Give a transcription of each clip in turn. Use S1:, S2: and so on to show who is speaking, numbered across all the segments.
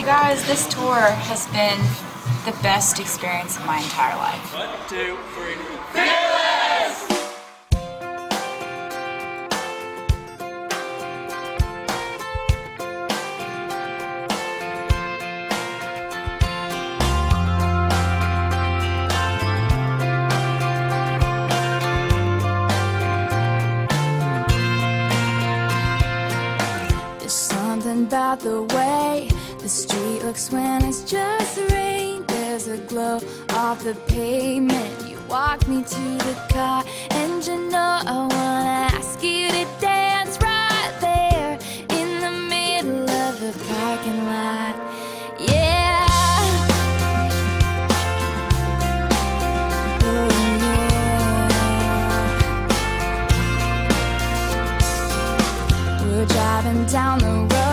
S1: You guys, this tour has been the best experience of my entire life.
S2: One, two, three. Fearless!
S3: There's something about the the street looks when it's just rain. There's a glow off the pavement. You walk me to the car, and you know I wanna ask you to dance right there in the middle of the parking lot. Yeah. Oh, yeah. We're driving down the road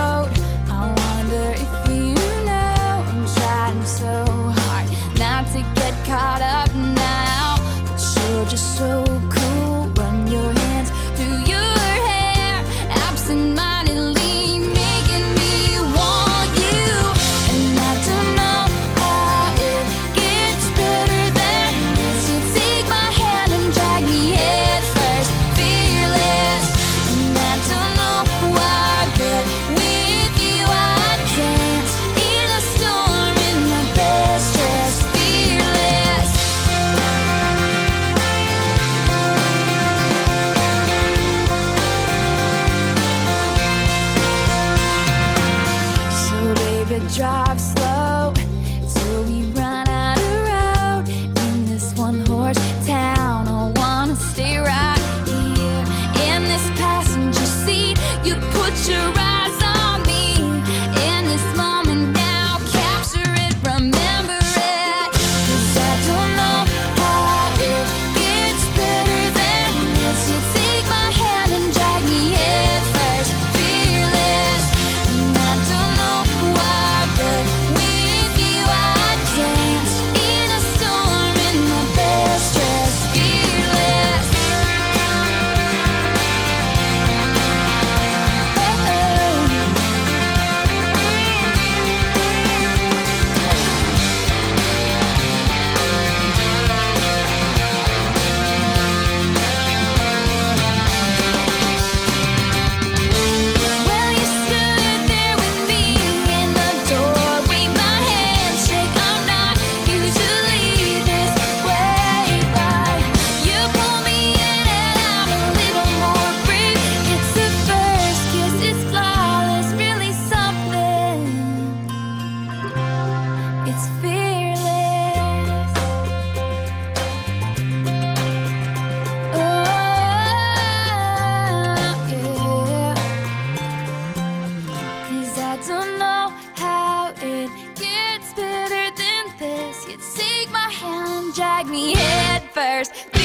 S3: hand, drag me head first.